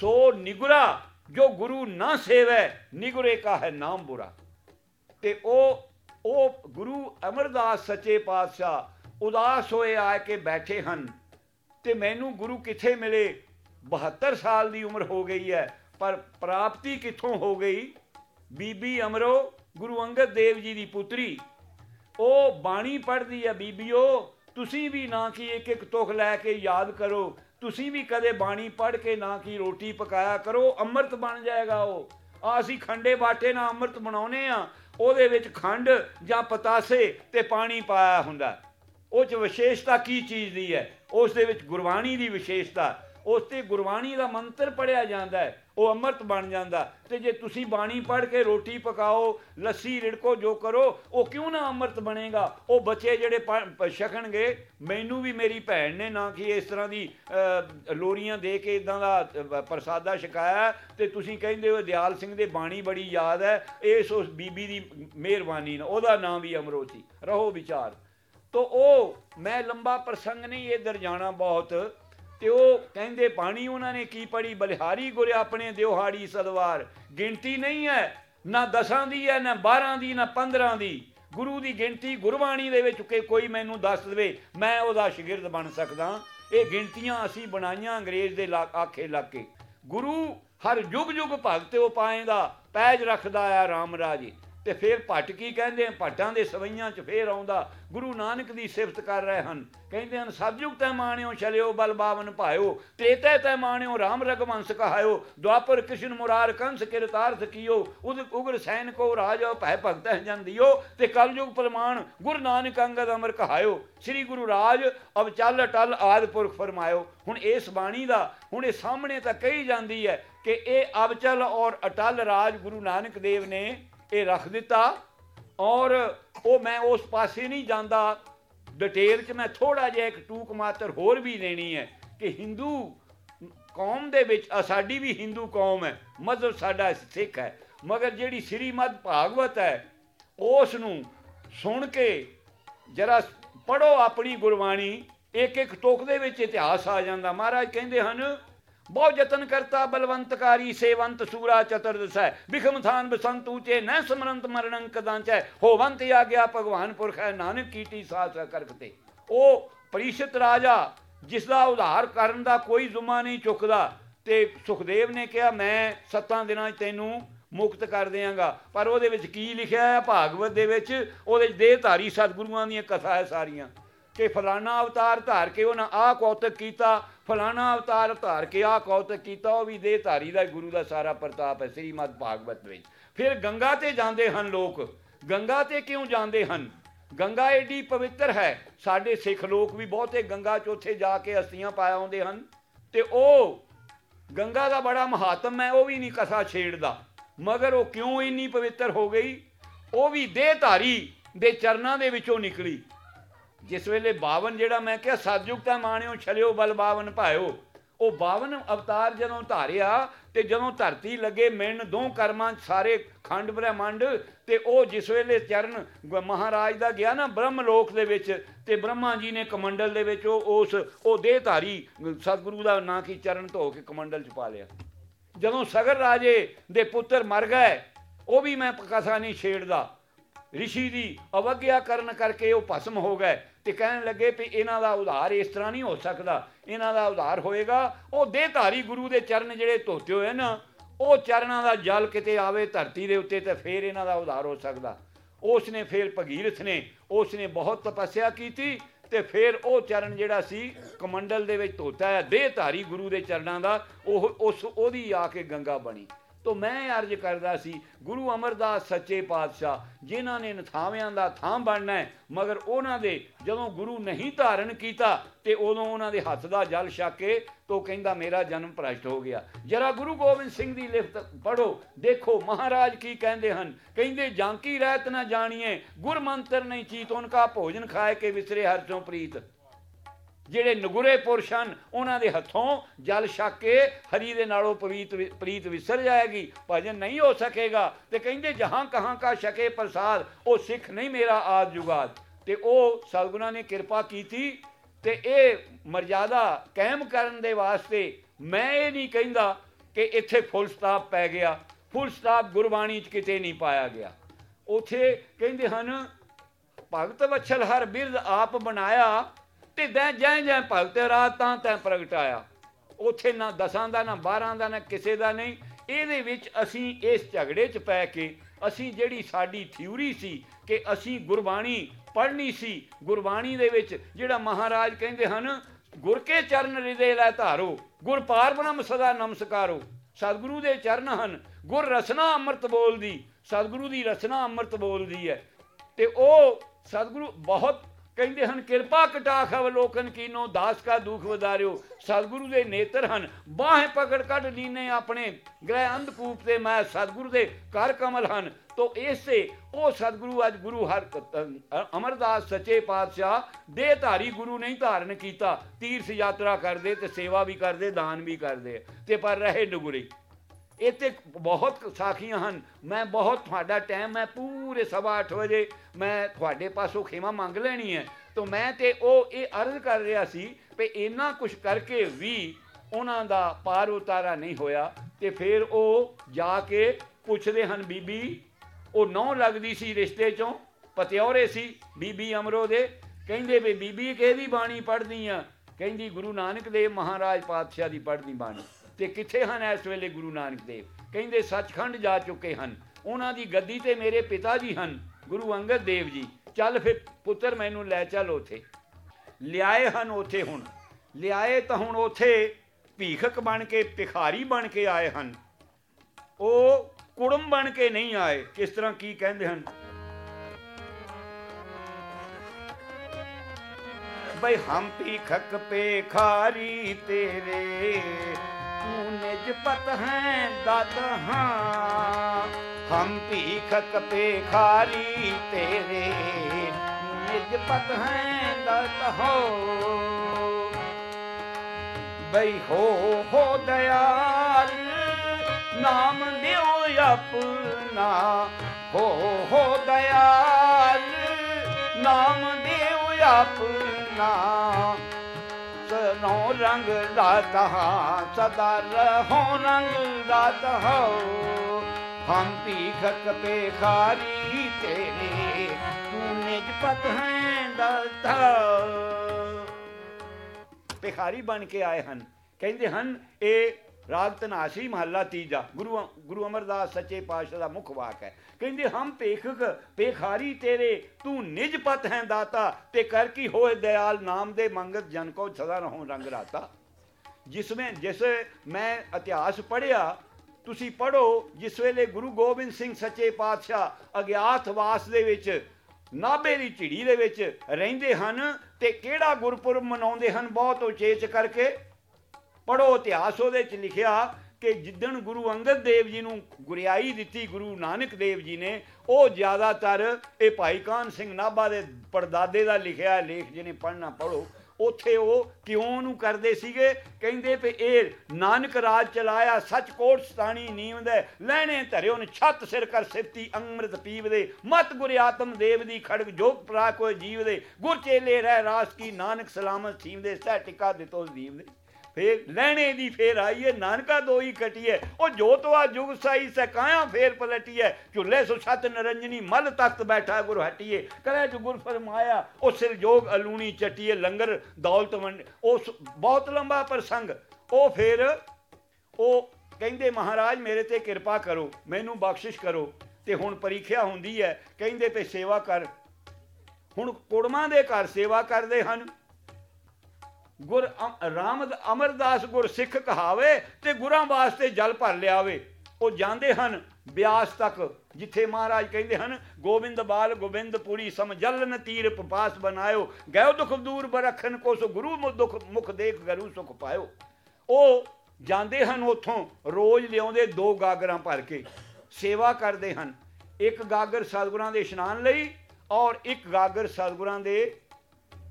ਸੋ ਨਿਗੁਰਾ, ਜੋ ਗੁਰੂ ਨਾ ਸੇਵੈ, ਨਿਗੁਰੇ ਕਾ ਹੈ ਨਾਮ ਬੁਰਾ। ਤੇ ਉਹ ਉਹ ਗੁਰੂ ਅਮਰਦਾਸ ਸੱਚੇ ਪਾਤਸ਼ਾਹ ਉਦਾਸ ਹੋਏ ਆ ਕੇ ਬੈਠੇ ਹਨ। ਤੇ ਮੈਨੂੰ ਗੁਰੂ ਕਿੱਥੇ ਮਿਲੇ? 72 ਸਾਲ ਦੀ ਉਮਰ ਹੋ ਗਈ ਹੈ, ਪਰ ਪ੍ਰਾਪਤੀ ਕਿੱਥੋਂ ਹੋ ਗਈ? ਬੀਬੀ ਅਮਰੋ, ਗੁਰੂ ਅੰਗਦ ਦੇਵ ਜੀ ਦੀ ਪੁੱਤਰੀ। ਉਹ ਬਾਣੀ ਪੜ੍ਹਦੀ ਹੈ, ਬੀਬੀਓ, ਤੁਸੀਂ ਵੀ ਨਾ ਕਿ ਇੱਕ ਇੱਕ ਤੁਖ ਲੈ ਕੇ ਯਾਦ ਕਰੋ ਤੁਸੀਂ ਵੀ ਕਦੇ ਬਾਣੀ ਪੜ੍ਹ ਕੇ ਨਾ ਕੀ ਰੋਟੀ ਪਕਾਇਆ ਕਰੋ, ਅੰਮ੍ਰਿਤ ਬਣ ਜਾਏਗਾ ਉਹ। ਆ ਅਸੀਂ ਖੰਡੇ ਬਾਟੇ ਨਾਲ ਅੰਮ੍ਰਿਤ ਬਣਾਉਨੇ ਆ, ਉਹਦੇ ਵਿੱਚ ਖੰਡ ਜਾਂ ਪਤਾਸੇ ਤੇ ਪਾਣੀ ਪਾਇਆ ਹੁੰਦਾ। ਉਹ ਚ ਵਿਸ਼ੇਸ਼ਤਾ ਕੀ ਚੀਜ਼ ਦੀ ਹੈ? ਉਸ ਦੇ ਵਿੱਚ ਗੁਰਬਾਣੀ ਦੀ ਵਿਸ਼ੇਸ਼ਤਾ ਉਸ ਤੇ ਗੁਰਬਾਣੀ ਦਾ ਮੰਤਰ ਪੜਿਆ ਜਾਂਦਾ ਹੈ, ਉਹ ਅੰਮ੍ਰਿਤ ਬਣ ਜਾਂਦਾ ਤੇ ਜੇ ਤੁਸੀਂ ਬਾਣੀ ਪੜ੍ਹ ਕੇ ਰੋਟੀ ਪਕਾਓ, ਲੱਸੀ ਰਿੜਕੋ, ਜੋ ਕਰੋ, ਉਹ ਕਿਉਂ ਨਾ ਅੰਮ੍ਰਿਤ ਬਣੇਗਾ? ਉਹ ਬੱਚੇ ਜਿਹੜੇ ਪ- ਛਕਣਗੇ, ਮੈਨੂੰ ਵੀ ਮੇਰੀ ਭੈਣ ਨੇ ਨਾ ਕਿ ਇਸ ਤਰ੍ਹਾਂ ਦੀ ਲੋਰੀਆਂ ਦੇ ਕੇ ਇਦਾਂ ਦਾ ਪ੍ਰਸਾਦਾ ਛਕਾਇਆ ਤੇ ਤੁਸੀਂ ਕਹਿੰਦੇ ਹੋ ਦਿਆਲ ਸਿੰਘ ਦੇ ਬਾਣੀ ਬੜੀ ਯਾਦ ਹੈ, ਇਸ ਉਸ ਬੀਬੀ ਦੀ ਮਿਹਰਬਾਨੀ ਨਾਲ। ਉਹਦਾ ਨਾਮ ਵੀ ਅਮਰੋਤੀ ਰਹੋ ਵਿਚਾਰ। ਤੋ ਉਹ, ਮੈਂ ਲੰਬਾ ਪ੍ਰਸੰਗ ਨਹੀਂ ਇੱਧਰ ਜਾਣਾ ਬਹੁਤ। ਤੇ ਉਹ ਕਹਿੰਦੇ ਪਾਣੀ ਉਹਨਾਂ ਨੇ ਕੀ ਪੜੀ ਬਲਿਹਾਰੀ ਗੁਰ ਆਪਣੇ ਦਿਉਹਾੜੀ ਸਦਵਾਰ ਗਿਣਤੀ ਨਹੀਂ ਹੈ, ਨਾ ਦਸਾਂ ਦੀ ਹੈ, ਨਾ 12 ਦੀ, ਨਾ 15 ਦੀ। ਗੁਰੂ ਦੀ ਗਿਣਤੀ ਗੁਰਬਾਣੀ ਦੇ ਵਿੱਚ ਕਿ ਕੋਈ ਮੈਨੂੰ ਦੱਸ ਦੇਵੇ, ਮੈਂ ਉਹਦਾ ਸ਼ਾਗਿਰਦ ਬਣ ਸਕਦਾ। ਇਹ ਗਿਣਤੀਆਂ ਅਸੀਂ ਬਣਾਈਆਂ ਅੰਗਰੇਜ਼ ਦੇ ਲਾ- ਆਖੇ ਲੱਗ। ਕੇ ਗੁਰੂ ਹਰ ਯੁਗ ਯੁਗ ਭਗਤ ਉਹ ਪਾਏਗਾ ਪੈਜ ਰੱਖਦਾ ਆ ਰਾਮ ਰਾਜੇ ਤੇ ਫਿਰ ਭੱਟ ਕੀ ਕਹਿੰਦੇ ਆ ਭੱਟਾਂ ਦੇ ਸਵਈਆਂ 'ਚ ਫੇਰ ਆਉਂਦਾ। ਗੁਰੂ ਨਾਨਕ ਦੀ ਸਿਫਤ ਕਰ ਰਹੇ ਹਨ। ਕਹਿੰਦੇ ਹਨ ਸਤਜੁਗ ਤੈ ਮਾਣਿਓ, ਛਲਿਓ, ਬਲ ਬਾਵਨ ਭਾਇਓ। ਤੇਤੈ ਤੈ ਮਾਣਿਓ, ਰਾਮ ਰਗਵੰਸ ਕਹਾਇਓ। ਦੁਆਪਰ ਕ੍ਰਿਸ਼ਨ ਮੁਰਾਰ ਕੰਸ ਕਿਰਤਾਰਥ ਕੀਓ। ਉਦ ਉਗਰ ਸੈਨ ਕੋ ਰਾਜ ਭੈ ਭਗਤਹਿ ਹੈ ਜੰਦੀਓ। ਤੇ ਕਲਯੁਗ ਪ੍ਰਮਾਣ ਗੁਰ ਨਾਨਕ ਅੰਗਦ ਅਮਰ ਕਹਾਇਓ। ਸ੍ਰੀ ਗੁਰੂ ਰਾਜ ਅਬ ਚੱਲ ਟਲ ਆਦ ਪੁਰਖ ਫਰਮਾਇਓ। ਹੁਣ ਇਸ ਬਾਣੀ ਦਾ, ਹੁਣ ਇਹ ਸਾਹਮਣੇ ਤਾਂ ਕਹੀ ਜਾਂਦੀ ਹੈ ਕਿ ਇਹ ਅਬਚਲ ਔਰ ਅਟਲ ਰਾਜ ਗੁਰੂ ਨਾਨਕ ਦੇਵ ਨੇ ਇਹ ਰੱਖ ਦਿੱਤਾ ਔਰ ਉਹ ਮੈਂ ਉਸ ਪਾਸੇ ਨਹੀਂ ਜਾਂਦਾ। ਡਿਟੇਲ 'ਚ ਮੈਂ ਥੋੜਾ ਜਿਹਾ ਇੱਕ ਟੂਕ ਮਾਤਰ ਹੋਰ ਵੀ ਦੇਣੀ ਹੈ ਕਿ ਹਿੰਦੂ ਕੌਮ ਦੇ ਵਿੱਚ ਸਾਡੀ ਵੀ ਹਿੰਦੂ ਕੌਮ ਹੈ, ਮਜ਼ਹਬ ਸਾਡਾ ਸਿੱਖ ਹੈ, ਮਗਰ ਜਿਹੜੀ ਸ੍ਰੀਮਦ ਭਾਗਵਤ ਹੈ ਉਸ ਨੂੰ ਸੁਣ ਕੇ ਜਰਾ ਪੜੋ ਆਪਣੀ ਗੁਰਬਾਣੀ ਇੱਕ ਇੱਕ ਟੋਕ ਦੇ ਵਿੱਚ ਇਤਿਹਾਸ ਆ ਜਾਂਦਾ। ਮਹਾਰਾਜ ਕਹਿੰਦੇ ਹਨ ਬਹੁ ਯਤਨ ਕਰਤਾ ਬਲਵੰਤਕਾਰੀ ਸੇਵੰਤ ਸੂਰਾ ਚਤੁਰਦਸੈ ਬਿਖਮ ਥਾਨ ਬਸੰਤ ਉਚੇ ਨ ਸਮਰੰਤ ਮਰਣੰ ਕਦਾਂਚੈ ਹੋਵੰਤ ਆਗਿਆ ਭਗਵਾਨ ਪੁਰਖ ਹੈ ਨਾਨਕ ਕੀਟੀ ਸਾਥ ਕਰਕਤੇ ਉਹ ਪਰਿਸ਼ਤ ਰਾਜਾ ਜਿਸ ਦਾ ਉਧਾਰ ਕਰਨ ਦਾ ਕੋਈ ਜ਼ੁਮਾ ਨਹੀਂ ਚੁੱਕਦਾ, ਤੇ ਸੁਖਦੇਵ ਨੇ ਕਿਹਾ, ਮੈਂ ਸੱਤਾਂ ਦਿਨਾਂ 'ਚ ਤੈਨੂੰ ਮੁਕਤ ਕਰ ਦਿਆਂਗਾ। ਪਰ ਉਹਦੇ ਵਿੱਚ ਕੀ ਲਿਖਿਆ ਹੈ? ਭਾਗਵਤ ਦੇ ਵਿੱਚ ਉਹਦੇ ਵਿੱਚ ਦੇਹਧਾਰੀ ਸਤਿਗੁਰੂਆਂ ਦੀਆਂ ਕਥਾ ਹੈ ਸਾਰੀਆਂ। ਕਿ ਫਲਾਣਾ ਅਵਤਾਰ ਧਾਰ ਕੇ ਉਹਨਾਂ ਆ ਕੌਤਕ ਕੀਤਾ, ਫਲਾਣਾ ਅਵਤਾਰ ਧਾਰ ਕੇ ਆ ਕੌਤਕ ਕੀਤਾ, ਉਹ ਵੀ ਦੇਹਧਾਰੀ ਦਾ, ਗੁਰੂ ਦਾ ਸਾਰਾ ਪ੍ਰਤਾਪ ਹੈ ਸ੍ਰੀਮਦ ਭਾਗਵਤ ਵਿੱਚ। ਫਿਰ ਗੰਗਾ ਤੇ ਜਾਂਦੇ ਹਨ ਲੋਕ। ਗੰਗਾ ਤੇ ਕਿਉਂ ਜਾਂਦੇ ਹਨ? ਗੰਗਾ ਏਡੀ ਪਵਿੱਤਰ ਹੈ, ਸਾਡੇ ਸਿੱਖ ਲੋਕ ਵੀ ਬਹੁਤੇ ਗੰਗਾ ਚ ਉੱਥੇ ਜਾ ਕੇ ਅਸਤੀਆਂ ਪਾਇਆ ਆਉਂਦੇ ਹਨ। ਤੇ ਉਹ ਗੰਗਾ ਦਾ ਬੜਾ ਮਹਾਤਮ ਹੈ, ਉਹ ਵੀ ਨਹੀਂ ਕਥਾ ਛੇੜਦਾ। ਮਗਰ ਉਹ ਕਿਉਂ ਇੰਨੀ ਪਵਿੱਤਰ ਹੋ ਗਈ? ਉਹ ਵੀ ਦੇਹਧਾਰੀ ਦੇ ਚਰਨਾਂ ਦੇ ਵਿੱਚੋਂ ਨਿਕਲੀ। ਜਿਸ ਵੇਲੇ 52 ਜਿਹੜਾ ਮੈਂ ਕਿਹਾ ਸਤਜੁਗ ਮਾਣਿਓ, ਛਲਿਓ ਬਲ 52 ਭਾਇਓ। ਉਹ 52 ਅਵਤਾਰ ਜਦੋਂ ਧਾਰਿਆ ਤੇ ਜਦੋਂ ਧਰਤੀ ਲੱਗੇ ਮਿਲਣ, ਦੋ ਕਰਮਾਂ ਸਾਰੇ ਖੰਡ ਬ੍ਰਹਮੰਡ ਤੇ ਉਹ ਜਿਸ ਵੇਲੇ ਚਰਨ ਮਹਾਰਾਜ ਦਾ ਗਿਆ ਨਾ ਬ੍ਰਹਮ ਲੋਕ ਦੇ ਵਿੱਚ ਤੇ ਬ੍ਰਹਮਾ ਜੀ ਨੇ ਕਮੰਡਲ ਦੇ ਵਿੱਚ ਉਹ, ਉਸ, ਉਹ ਦੇਹ ਧਾਰੀ ਸਤਿਗੁਰੂ ਦਾ ਨਾਂ ਕੀ ਚਰਨ ਧੋ ਕੇ ਕਮੰਡਲ 'ਚ ਪਾ ਲਿਆ। ਜਦੋਂ ਸਗਰ ਰਾਜੇ ਦੇ ਪੁੱਤਰ ਮਰ ਗਏ, ਉਹ ਵੀ ਮੈਂ ਕਥਾ ਨਹੀਂ ਛੇੜਦਾ। ਰਿਸ਼ੀ ਦੀ ਅਵਗਿਆ ਕਰਨ ਕਰਕੇ ਉਹ ਭਸਮ ਹੋ ਗਏ। ਤੇ ਕਹਿਣ ਲੱਗੇ ਵੀ ਇਹਨਾਂ ਦਾ ਉਧਾਰ ਇਸ ਤਰ੍ਹਾਂ ਨਹੀਂ ਹੋ ਸਕਦਾ। ਇਹਨਾਂ ਦਾ ਉਧਾਰ ਹੋਏਗਾ, ਉਹ ਦੇਹਧਾਰੀ ਗੁਰੂ ਦੇ ਚਰਨ ਜਿਹੜੇ ਧੋਤੇ ਹੋਏ ਨਾ ਉਹ ਚਰਨਾਂ ਦਾ ਜਲ ਕਿਤੇ ਆਵੇ, ਧਰਤੀ ਦੇ ਉੱਤੇ ਤੇ ਫੇਰ ਇਹਨਾਂ ਦਾ ਉਧਾਰ ਹੋ ਸਕਦਾ। ਉਸ ਨੇ ਫੇਰ ਭਗੀਰਥ ਨੇ ਉਸ ਨੇ ਬਹੁਤ ਤਪੱਸਿਆ ਕੀਤੀ ਤੇ ਫਿਰ ਉਹ ਚਰਨ ਜਿਹੜਾ ਸੀ, ਕਮੰਡਲ ਦੇ ਵਿੱਚ ਧੋਤਾ ਹੈ, ਦੇਹਧਾਰੀ ਗੁਰੂ ਦੇ ਚਰਨਾਂ ਦਾ, ਉਹ, ਉਸ, ਉਹਦੀ ਆ ਕੇ ਗੰਗਾ ਬਣੀ। ਤੋ ਮੈਂ ਅਰਜ ਕਰਦਾ ਸੀ, ਗੁਰੂ ਅਮਰਦਾਸ ਸੱਚੇ ਪਾਤਸ਼ਾਹ, ਜਿਨ੍ਹਾਂ ਨੇ ਨਥਾਵਿਆਂ ਦਾ ਥਾਂ ਬਣਨਾ ਹੈ, ਮਗਰ ਉਹਨਾਂ ਦੇ ਜਦੋਂ ਗੁਰੂ ਨਹੀਂ ਧਾਰਨ ਕੀਤਾ, ਤੇ ਉਦੋਂ ਉਹਨਾਂ ਦੇ ਹੱਥ ਦਾ ਜਲ ਛਕ ਕੇ ਤੋ ਕਹਿੰਦਾ, ਮੇਰਾ ਜਨਮ ਭ੍ਰਸ਼ਟ ਹੋ ਗਿਆ। ਜਰਾ ਗੁਰੂ ਗੋਬਿੰਦ ਸਿੰਘ ਦੀ ਲਿਖਤ ਪੜੋ ਦੇਖੋ ਮਹਾਰਾਜ ਕੀ ਕਹਿੰਦੇ ਹਨ। ਕਹਿੰਦੇ, ਜਾਂਕੀ ਰਹਿਤ ਨਾ ਜਾਣੀਏ ਗੁਰ ਮੰਤਰ ਨਹੀਂ ਚੀਤ, ਉਨਕਾ ਭੋਜਨ ਖਾਏ ਕੇ ਵਿਸਰੇ ਹਰ ਚੋਂ ਪ੍ਰੀਤ। ਜਿਹੜੇ ਨਗੁਰੇ ਪੁਰਸ਼ ਹਨ, ਉਹਨਾਂ ਦੇ ਹੱਥੋਂ ਜਲ ਛੱਕ ਕੇ ਹਰੀ ਦੇ ਨਾਲੋਂ ਪਵੀਤ ਵਿ- ਪ੍ਰੀਤ ਵਿਸਰ ਜਾਏਗੀ। ਭਜਨ ਨਹੀਂ ਹੋ ਸਕੇਗਾ। ਤੇ ਕਹਿੰਦੇ, ਜਹਾਂ ਕਹਾਂ ਕਾ ਛਕੇ ਪ੍ਰਸਾਦ, ਉਹ ਸਿੱਖ ਨਹੀਂ ਮੇਰਾ ਆਦ ਜੁਗਾਦ। ਤੇ ਉਹ ਸਤਿਗੁਰਾਂ ਨੇ ਕਿਰਪਾ ਕੀਤੀ ਤੇ ਇਹ ਮਰਜ਼ਾਦਾ ਕਾਇਮ ਕਰਨ ਦੇ ਵਾਸਤੇ ਮੈਂ ਇਹ ਨਹੀਂ ਕਹਿੰਦਾ ਕਿ ਇੱਥੇ ਫੁੱਲ ਸਟਾਪ ਪੈ ਗਿਆ। ਫੁੱਲ ਸਟਾਪ ਗੁਰਬਾਣੀ 'ਚ ਕਿਤੇ ਨਹੀਂ ਪਾਇਆ ਗਿਆ। ਉਥੇ ਕਹਿੰਦੇ ਹਨ, ਭਗਤ ਵਛਲ ਹਰ ਬਿਰਦ ਆਪ ਬਣਾਇਆ ਤੇ ਦੈ ਜੈ ਜੈ ਭਗਤ ਰਾਤ ਤਾਂ ਤੈ ਪ੍ਰਗਟਾਇਆ ਉਥੇ ਨਾ ਦਸਾਂ ਦਾ, ਨਾ 12 ਦਾ, ਨਾ ਕਿਸੇ ਦਾ ਨਹੀਂ। ਇਹਦੇ ਵਿੱਚ ਅਸੀਂ ਇਸ ਝਗੜੇ 'ਚ ਪੈ ਕੇ ਅਸੀਂ ਜਿਹੜੀ ਸਾਡੀ ਥਿਊਰੀ ਸੀ ਕਿ ਅਸੀਂ ਗੁਰਬਾਣੀ ਪੜ੍ਹਨੀ ਸੀ, ਗੁਰਬਾਣੀ ਦੇ ਵਿੱਚ ਜਿਹੜਾ ਮਹਾਰਾਜ ਕਹਿੰਦੇ ਹਨ, ਗੁਰ ਕੇ ਚਰਨ ਹਿਰਦੇ ਲੈ ਧਾਰੋ, ਗੁਰ ਪਾਰ ਬ੍ਰਹਮ ਸਦਾ ਨਮਸਕਾਰੋ। ਸਤਿਗੁਰੂ ਦੇ ਚਰਨ ਹਨ, ਗੁਰ ਰਸਨਾ ਅੰਮ੍ਰਿਤ ਬੋਲਦੀ, ਸਤਿਗੁਰੂ ਦੀ ਰਸਨਾ ਅੰਮ੍ਰਿਤ ਬੋਲਦੀ ਹੈ। ਤੇ ਉਹ ਸਤਿਗੁਰੂ ਬਹੁਤ ਕਹਿੰਦੇ ਹਨ, ਕਿਰਪਾ ਕਟਾਖ ਅਵਲੋਕਨ ਕੀਨੋ, ਦਾਸ ਕਾ ਦੁਖ ਵਧਾਰਿਓ ਸਤਿਗੁਰੂ ਦੇ ਨੇਤਰ ਹਨ। ਬਾਹੇ ਪਕੜ ਕੱਢ ਲੀਨੇ ਆਪਣੇ। ਗ੍ਰਹਿ ਅੰਧਕੂਪ ਤੇ ਮੈਂ ਸਤਿਗੁਰੂ ਦੇ ਕਰ ਕਮਲ ਹਨ। ਤੋ ਇਸੇ ਉਹ ਸਤਿਗੁਰੂ ਅੱਜ ਗੁਰੂ ਹਰ ਅਮਰਦਾਸ ਸੱਚੇ ਪਾਤਸ਼ਾਹ ਦੇ ਧਾਰੀ ਗੁਰੂ ਨਹੀਂ ਧਾਰਨ ਕੀਤਾ। ਤੀਰਥ ਯਾਤਰਾ ਕਰਦੇ ਤੇ ਸੇਵਾ ਵੀ ਕਰਦੇ, ਦਾਨ ਵੀ ਕਰਦੇ। ਤੇ ਪਰ ਰਹੇ ਨਗੁਰੀ। ਇਹ ਇੱਥੇ ਬਹੁਤ ਸਾਖੀਆਂ ਹਨ। ਮੈਂ ਬਹੁਤ ਤੁਹਾਡਾ ਟਾਈਮ ਮੈਂ ਪੂਰੇ ਸਵਾ 8 ਵਜੇ ਮੈਂ ਤੁਹਾਡੇ ਪਾਸੋਂ ਖੇਮਾ ਮੰਗ ਲੈਣੀ ਹੈ। ਤਾਂ ਮੈਂ ਤੇ ਉਹ ਇਹ ਅਰਜ਼ ਕਰ ਰਿਹਾ ਸੀ ਕਿ ਇੰਨਾ ਕੁਝ ਕਰਕੇ ਵੀ ਉਹਨਾਂ ਦਾ ਪਾਰ ਉਤਾਰਾ ਨਹੀਂ ਹੋਇਆ ਤੇ ਫਿਰ ਉਹ ਜਾ ਕੇ ਪੁੱਛਦੇ ਹਨ, ਬੀਬੀ, ਉਹ ਨੌ ਲੱਗਦੀ ਸੀ ਰਿਸ਼ਤੇ ਚੋਂ ਪਤਿਉਰੇ ਸੀ ਬੀਬੀ ਅਮਰੋ ਦੇ। ਕਹਿੰਦੇ ਵੀ ਬੀਬੀ ਕਿਹਦੀ ਬਾਣੀ ਪੜ੍ਹਦੀ ਆ? ਕਹਿੰਦੀ ਗੁਰੂ ਨਾਨਕ ਦੇਵ ਮਹਾਰਾਜ ਪਾਤਸ਼ਾਹ ਦੀ ਪੜ੍ਹਦੀ ਬਾਣੀ। ਤੇ ਕਿੱਥੇ ਹਨ ਇਸ ਵੇਲੇ ਗੁਰੂ ਨਾਨਕ ਦੇਵ? ਕਹਿੰਦੇ, ਸੱਚਖੰਡ ਜਾ ਚੁੱਕੇ ਹਨ। ਉਹਨਾਂ ਦੀ ਗੱਦੀ ਤੇ ਮੇਰੇ ਪਿਤਾ ਜੀ ਹਨ, ਗੁਰੂ ਅੰਗਦ ਦੇਵ ਜੀ। ਚੱਲ ਫਿਰ ਪੁੱਤਰ, ਮੈਨੂੰ ਲੈ ਚੱਲ ਉਥੇ। ਲਿਆਏ ਹਨ ਉਥੇ ਹੁਣ। ਲਿਆਏ ਤਾਂ ਹੁਣ ਉਥੇ ਭੀਖਕ ਬਣ ਕੇ, ਭਿਖਾਰੀ ਬਣ ਕੇ ਆਏ ਹਨ। ਉਹ ਕੁੜਮ ਬਣ ਕੇ ਨਹੀਂ ਆਏ। ਕਿਸ ਤਰ੍ਹਾਂ ਕੀ ਕਹਿੰਦੇ ਹਨ? ਬਈ ਹਮ ਭੀਖਕ ਪੇਖਾਰੀ ਤੇਰੇ। ਤੂੰ ਨਿਜ ਪਤ ਹੈ ਦਤ ਹਾਂ। ਹਮ ਭੀਖਕ ਪੇਖਾਰੀ ਤੇਰੇ, ਨਿਜ ਪਤ ਹੈ ਦਤ ਹੋ। ਬਈ ਹੋ ਹੋ ਦਇਆਲ, ਨਾਮ ਦਿਓ ਆਪਣਾ। ਹੋ ਹੋ ਦਇਆਲ, ਨਾਮ ਦਿਓ ਆਪਣਾ। ਸਨੋ ਰੰਗ ਰਾਤਾ ਸਦਾ ਰਹੋ ਰੰਗ ਰਾਤ ਹਮ ਭੀਖਕ ਪੇਖਾਰੀ ਤੇਰੇ, ਤੂੰ ਨਿਜ ਪਤ ਹੈ ਦਲਤਾ ਭਿਖਾਰੀ ਬਣ ਕੇ ਆਏ ਹਨ। ਕਹਿੰਦੇ ਹਨ, ਇਹ ਰਾਗ ਤਨਾਸ਼ੀ ਮਹੱਲਾ ਤੀਜਾ, ਗੁਰੂ ਗੁਰੂ ਅਮਰਦਾਸ ਸੱਚੇ ਪਾਤਸ਼ਾਹ ਦਾ ਮੁੱਖ ਵਾਕ ਹੈ। ਕਹਿੰਦੇ, ਹਮ ਭੇਖਕ, ਭੇਖਾਰੀ ਤੇਰੇ, ਤੂੰ ਨਿਜ ਪਤ ਹੈ ਦਾਤਾ, ਤੇ ਕਰ ਕੀ ਹੋਏ ਦਇਆਲ ਨਾਮ ਦੇ ਮੰਗਤ ਜਨ ਕੋ ਸਦਾ ਰਹੋ ਰੰਗ ਰਾਤਾ। ਜਿਸਵੇਂ ਜਿਸ ਮੈਂ ਇਤਿਹਾਸ ਪੜਿਆ ਤੁਸੀਂ ਪੜੋ ਜਿਸ ਵੇਲੇ ਗੁਰੂ ਗੋਬਿੰਦ ਸਿੰਘ ਸੱਚੇ ਪਾਤਸ਼ਾਹ ਅਗਿਆਤਵਾਸ ਦੇ ਵਿੱਚ, ਨਾਭੇ ਦੀ ਝਿੜੀ ਦੇ ਵਿੱਚ ਰਹਿੰਦੇ ਹਨ, ਤੇ ਕਿਹੜਾ ਗੁਰਪੁਰਬ ਮਨਾਉਂਦੇ ਹਨ, ਬਹੁਤ ਉਚੇਚ ਕਰਕੇ ਪੜੋ ਇਤਿਹਾਸ ਉਹਦੇ ਚ ਲਿਖਿਆ ਕਿ ਜਿੱਦਣ ਗੁਰੂ ਅੰਗਦ ਦੇਵ ਜੀ ਨੂੰ ਗੁਰਿਆਈ ਦਿੱਤੀ ਗੁਰੂ ਨਾਨਕ ਦੇਵ ਜੀ ਨੇ, ਉਹ ਜ਼ਿਆਦਾਤਰ ਇਹ ਭਾਈ ਕਾਨ ਸਿੰਘ ਨਾਭਾ ਦੇ ਪਰਦਾਦੇ ਦਾ ਲਿਖਿਆ ਲੇਖ ਜਿਹਨੇ ਪੜ੍ਹਨਾ ਪੜੋ ਉਥੇ ਉਹ ਕਿਉਂ ਨੂੰ ਕਰਦੇ ਸੀਗੇ? ਕਹਿੰਦੇ ਵੀ ਇਹ ਨਾਨਕ ਰਾਜ ਚਲਾਇਆ, ਸੱਚ ਕੋਟ ਸਤਾਣੀ ਨੀਵਦੇ ਲੈਣੇ ਧਰਿਓ ਨ ਛੱਤ ਸਿਰ ਕਰ ਸਿਫਤੀ ਅੰਮ੍ਰਿਤ ਪੀਵਦੇ ਮਤ ਗੁਰ ਆਤਮ ਦੇਵ ਦੀ ਖੜਗ ਜੋਗ ਪ੍ਰਾ ਕੋ ਜੀਵ ਦੇ, ਗੁਰ ਚੇਲੇ ਰਹਿ ਰਾਸ ਕੀ ਨਾਨਕ ਸਲਾਮਤ ਥੀਮਦੇ ਸਹਿ ਟਿਕਾ ਦਿੱਤੋ ਦੀਵ ਦੇ। ਫੇਰ ਲੈਣੇ ਦੀ ਫੇਰ ਆਈਏ, ਨਾਨਕਾ ਦੋਈ ਕਟੀਏ। ਉਹ ਜੋਤਵਾ ਜੁਗ ਸਾਈ ਸਕਾਇਆ, ਫੇਰ ਪਲਟੀਏ। ਝੁੱਲੇ ਸੁ ਛਤ ਨਰੰਜਨੀ, ਮਲ ਤਖਤ ਬੈਠਾ ਗੁਰ ਹਟੀਏ। ਕਰੇ ਜੋ ਗੁਰ ਫਰਮਾਇਆ, ਉਹ ਸਿਰਜੋਗ ਅਲੂਣੀ ਚਟੀਏ, ਲੰਗਰ ਦੌਲਤ ਵੰਡ ਉਹ ਬਹੁਤ ਲੰਬਾ ਪ੍ਰਸੰਗ। ਉਹ ਫੇਰ, ਉਹ ਕਹਿੰਦੇ, ਮਹਾਰਾਜ, ਮੇਰੇ ਤੇ ਕਿਰਪਾ ਕਰੋ, ਮੈਨੂੰ ਬਖਸ਼ਿਸ਼ ਕਰੋ। ਤੇ ਹੁਣ ਪ੍ਰੀਖਿਆ ਹੁੰਦੀ ਹੈ। ਕਹਿੰਦੇ ਤੇ ਸੇਵਾ ਕਰ। ਹੁਣ ਕੁੜਮਾਂ ਦੇ ਘਰ ਸੇਵਾ ਕਰਦੇ ਹਨ। ਗੁਰ ਰਾਮ ਅਮਰਦਾਸ ਗੁਰ ਸਿੱਖ ਕਹਾਵੇ ਤੇ ਗੁਰਾਂ ਵਾਸਤੇ ਜਲ ਭਰ ਲਿਆਵੇ। ਉਹ ਜਾਂਦੇ ਹਨ ਬਿਆਸ ਤੱਕ, ਜਿੱਥੇ ਮਹਾਰਾਜ ਕਹਿੰਦੇ ਹਨ, ਗੋਬਿੰਦ ਬਾਲ ਗੋਬਿੰਦਪੁਰੀ ਸਮਝਲਨ ਤੀਰ ਪਪਾਸ ਬਣਾਇਓ ਗਇਓ ਦੁਖ ਦੂਰ ਬਰਖਨ ਕੋ ਸੋ ਗੁਰੂ ਮੁ ਦੁਖ ਮੁਖ ਦੇਖ ਗਰੂ ਸੁਖ ਪਾਇਓ। ਉਹ ਜਾਂਦੇ ਹਨ ਉਥੋਂ, ਰੋਜ਼ ਲਿਆਉਂਦੇ ਦੋ ਗਾਗਰਾਂ ਭਰ ਕੇ, ਸੇਵਾ ਕਰਦੇ ਹਨ। ਇੱਕ ਗਾਗਰ ਸਤਗੁਰਾਂ ਦੇ ਇਸ਼ਨਾਨ ਲਈ ਔਰ ਇੱਕ ਗਾਗਰ ਸਤਗੁਰਾਂ ਦੇ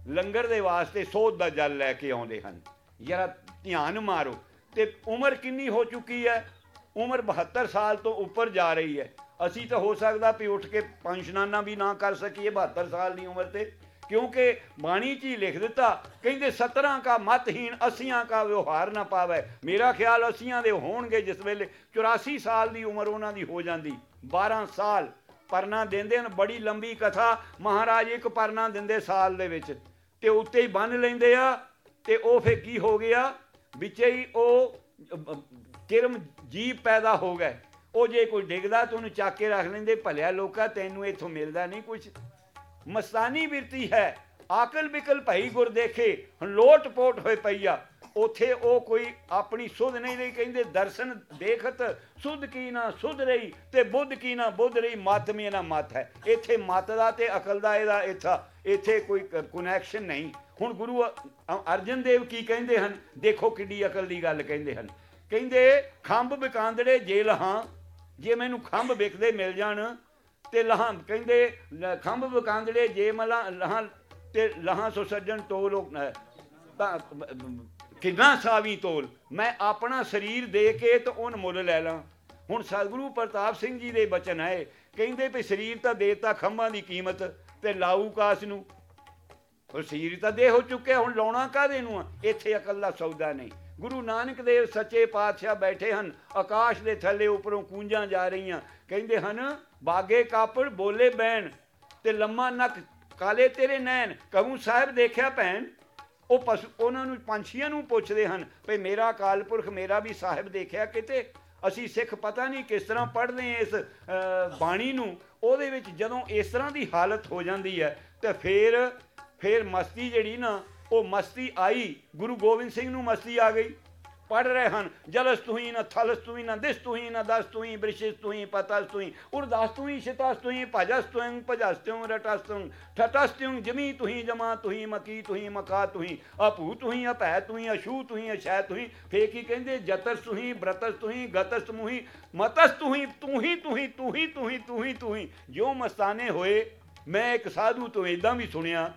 ਲੰਗਰ ਦੇ ਵਾਸਤੇ ਸੋਧ ਦਾ ਜਲ ਲੈ ਕੇ ਆਉਂਦੇ ਹਨ। ਜਰਾ ਧਿਆਨ ਮਾਰੋ। ਤੇ ਉਮਰ ਕਿੰਨੀ ਹੋ ਚੁੱਕੀ ਹੈ? ਉਮਰ 72 ਸਾਲ ਤੋਂ ਉੱਪਰ ਜਾ ਰਹੀ ਹੈ। ਅਸੀਂ ਤਾਂ ਹੋ ਸਕਦਾ ਵੀ ਉੱਠ ਕੇ ਪੰਜ ਵੀ ਨਾ ਕਰ ਸਕੀਏ 72 ਸਾਲ ਦੀ ਉਮਰ ਤੇ। ਕਿਉਂਕਿ ਬਾਣੀ 'ਚ ਹੀ ਲਿਖ ਦਿੱਤਾ, ਕਹਿੰਦੇ 17 ਕਾ ਮਤਹੀਨ 80 ਕਾ ਵਿਵਹਾਰ ਨਾ ਪਾਵੇ। ਮੇਰਾ ਖਿਆਲ 80 ਦੇ ਹੋਣਗੇ ਜਿਸ ਵੇਲੇ 84 ਸਾਲ ਦੀ ਉਮਰ ਉਹਨਾਂ ਦੀ ਹੋ ਜਾਂਦੀ। 12 ਸਾਲ ਪਰਨਾ ਦਿੰਦੇ ਹਨ। ਬੜੀ ਲੰਬੀ ਕਥਾ। ਮਹਾਰਾਜ ਇੱਕ ਪਰਨਾ ਦਿੰਦੇ ਸਾਲ ਦੇ ਵਿੱਚ। ਤੇ ਉੱਤੇ ਹੀ ਬੰਨ ਲੈਂਦੇ ਆ ਤੇ ਉਹ ਫੇ ਕੀ ਹੋ ਗਿਆ? ਵਿੱਚੇ ਹੀ ਉਹ ਕਿਰਮ ਜੀਵ ਪੈਦਾ ਹੋ ਗਏ। ਉਹ ਜੇ ਕੋਈ ਡਿੱਗਦਾ ਤਾਂ ਉਹਨੂੰ ਚੱਕ ਕੇ ਰੱਖ ਲੈਂਦੇ। ਭਲਿਆ ਲੋਕਾ, ਤੈਨੂੰ ਇੱਥੋਂ ਮਿਲਦਾ ਨਹੀਂ ਕੁਝ ਮਸਤਾਨੀ ਬਿਰਤੀ ਹੈ। ਆਕਲ ਬਿਕਲ ਭਈ ਗੁਰ ਦੇਖੇ ਹੁਣ ਲੋਟ ਪੋਟ ਹੋਏ ਪਈਆ ਉਥੇ ਉਹ ਕੋਈ ਆਪਣੀ ਸੁਧ ਨਹੀਂ ਰਹੀ ਕਹਿੰਦੇ ਦਰਸ਼ਨ ਦੇਖਤ ਸੁਧ ਕੀ ਨਾ ਸੁਧ ਰਹੀ ਤੇ ਬੁੱਧ ਕੀ ਨਾ ਬੁੱਧ ਰਹੀ ਮਤ ਨਾ ਮਤ ਹੈ। ਇੱਥੇ ਮਤ ਦਾ ਤੇ ਅਕਲ ਦਾ ਇਹਦਾ ਇੱਥਾ ਇੱਥੇ ਕੋਈ ਕਨੈਕਸ਼ਨ ਨਹੀਂ। ਹੁਣ ਗੁਰੂ ਅਰਜਨ ਦੇਵ ਕੀ ਕਹਿੰਦੇ ਹਨ? ਦੇਖੋ ਕਿੱਡੀ ਅਕਲ ਦੀ ਗੱਲ ਕਹਿੰਦੇ ਹਨ। ਕਹਿੰਦੇ ਖੰਭ ਬਿਕਾਂਦੜੇ ਜੇ ਲਹਾਂ ਜੇ ਮੈਨੂੰ ਖੰਭ ਵਿਕਦੇ ਮਿਲ ਜਾਣ ਤੇ ਲਹਾਂ ਕਹਿੰਦੇ ਖੰਭ ਵਿਕਾਂਦੜੇ ਜੇ ਮਲਾ ਲਹਾਂ ਤੇ ਲਹਾਂ ਸੋ ਸੱਜਣ ਤੋਲ ਉਹ, ਕਿੰਨਾ ਸਾਵੀ ਤੋਲ? ਮੈਂ ਆਪਣਾ ਸਰੀਰ ਦੇ ਕੇ ਤਾਂ ਉਹਨ ਮੁੱਲ ਲੈ ਲਾਂ। ਹੁਣ ਸਤਿਗੁਰੂ ਪ੍ਰਤਾਪ ਸਿੰਘ ਜੀ ਦੇ ਬਚਨ ਹੈ ਕਹਿੰਦੇ ਵੀ ਸਰੀਰ ਤਾਂ ਦੇਤਾ ਖੰਭਾਂ ਦੀ ਕੀਮਤ ਤੇ ਲਾਊ ਕਾਸ ਨੂੰ। ਉਹ ਸਰੀਰ ਤਾਂ ਦੇ ਹੋ ਚੁੱਕਿਆ, ਹੁਣ ਲਾਉਣਾ ਕਾਦੇ ਨੂੰ ਆ? ਇੱਥੇ ਅਕਲ ਦਾ ਸੌਦਾ ਨਹੀਂ। ਗੁਰੂ ਨਾਨਕ ਦੇਵ ਸੱਚੇ ਪਾਤਸ਼ਾਹ ਬੈਠੇ ਹਨ। ਆਕਾਸ਼ ਦੇ ਥੱਲੇ ਉੱਪਰੋਂ ਕੂੰਜਾਂ ਜਾ ਰਹੀਆਂ। ਕਹਿੰਦੇ ਹਨ, ਬਾਗੇ ਕਾਪੜ, ਬੋਲੇ ਬੈਣ ਤੇ ਲੰਮਾ ਨੱਕ, ਕਾਲੇ ਤੇਰੇ ਨੈਣ। ਕਹੂੰ ਸਾਹਿਬ ਦੇਖਿਆ ਭੈਣ ਉਹ ਪਸ਼ੂ, ਉਹਨਾਂ ਨੂੰ, ਪੰਛੀਆਂ ਨੂੰ ਪੁੱਛਦੇ ਹਨ, ਭਈ ਮੇਰਾ ਅਕਾਲ ਪੁਰਖ ਮੇਰਾ ਵੀ ਸਾਹਿਬ ਦੇਖਿਆ ਕਿਤੇ? ਅਸੀਂ ਸਿੱਖ ਪਤਾ ਨਹੀਂ ਕਿਸ ਤਰ੍ਹਾਂ ਪੜ੍ਹਦੇ ਇਸ ਬਾਣੀ ਨੂੰ। ਉਹਦੇ ਵਿੱਚ ਜਦੋਂ ਇਸ ਤਰ੍ਹਾਂ ਦੀ ਹਾਲਤ ਹੋ ਜਾਂਦੀ ਹੈ, ਤੇ ਫਿਰ ਫਿਰ ਮਸਤੀ ਜਿਹੜੀ ਨਾ, ਉਹ ਮਸਤੀ ਆਈ, ਗੁਰੂ ਗੋਬਿੰਦ ਸਿੰਘ ਨੂੰ ਮਸਤੀ ਆ ਗਈ। ਪੜ ਰਹੇ ਹਨ ਜਲਸ ਤੁਹੀ ਨਾ ਥਲਸ ਤੁਹੀ ਨਾ ਦਿਸ ਤੁਹੀ ਨਾ ਦਸ ਤੁਹੀ ਬ੍ਰਿਸ਼ਿਸ ਤੁਹੀ ਪਤਸ ਤੁਹੀ ਉਰਦਾਸ ਤੁਹੀ ਸ਼ਿਤਾਸ ਤੁਹੀ ਭਜਸ ਤੁਹੀ ਭਜਸ ਤੁਹੀ ਰਟਸ ਤੁਹੀ ਠਟਸ ਤੁਹੀ ਜਮੀ ਤੁਹੀ ਜਮਾ ਤੁਹੀ ਮਕੀ ਤੁਹੀ ਮਕਾ ਤੁਹੀ ਅਪੂ ਤੁਹੀ ਅਪੈ ਤੁਹੀ ਅਸ਼ੂ ਤੁਹੀ ਅਸ਼ੈ ਤੁਹੀ ਫੇ ਕਹਿੰਦੇ ਜਤਸ ਤੁਹੀ ਬ੍ਰਤਸ ਤੁਹੀ ਗਤਸ ਮੁਹੀ ਮਤਸ ਤੁਹੀ ਤੁਹੀ ਤੁਹੀ ਤੁਹੀ ਤੁਹੀ ਤੁਹੀ ਤੁਹੀ ਜੋ ਮਸਤਾਨੇ ਹੋਏ ਮੈਂ ਇੱਕ ਸਾਧੂ ਤੋਂ ਇਦਾਂ ਵੀ ਸੁਣਿਆ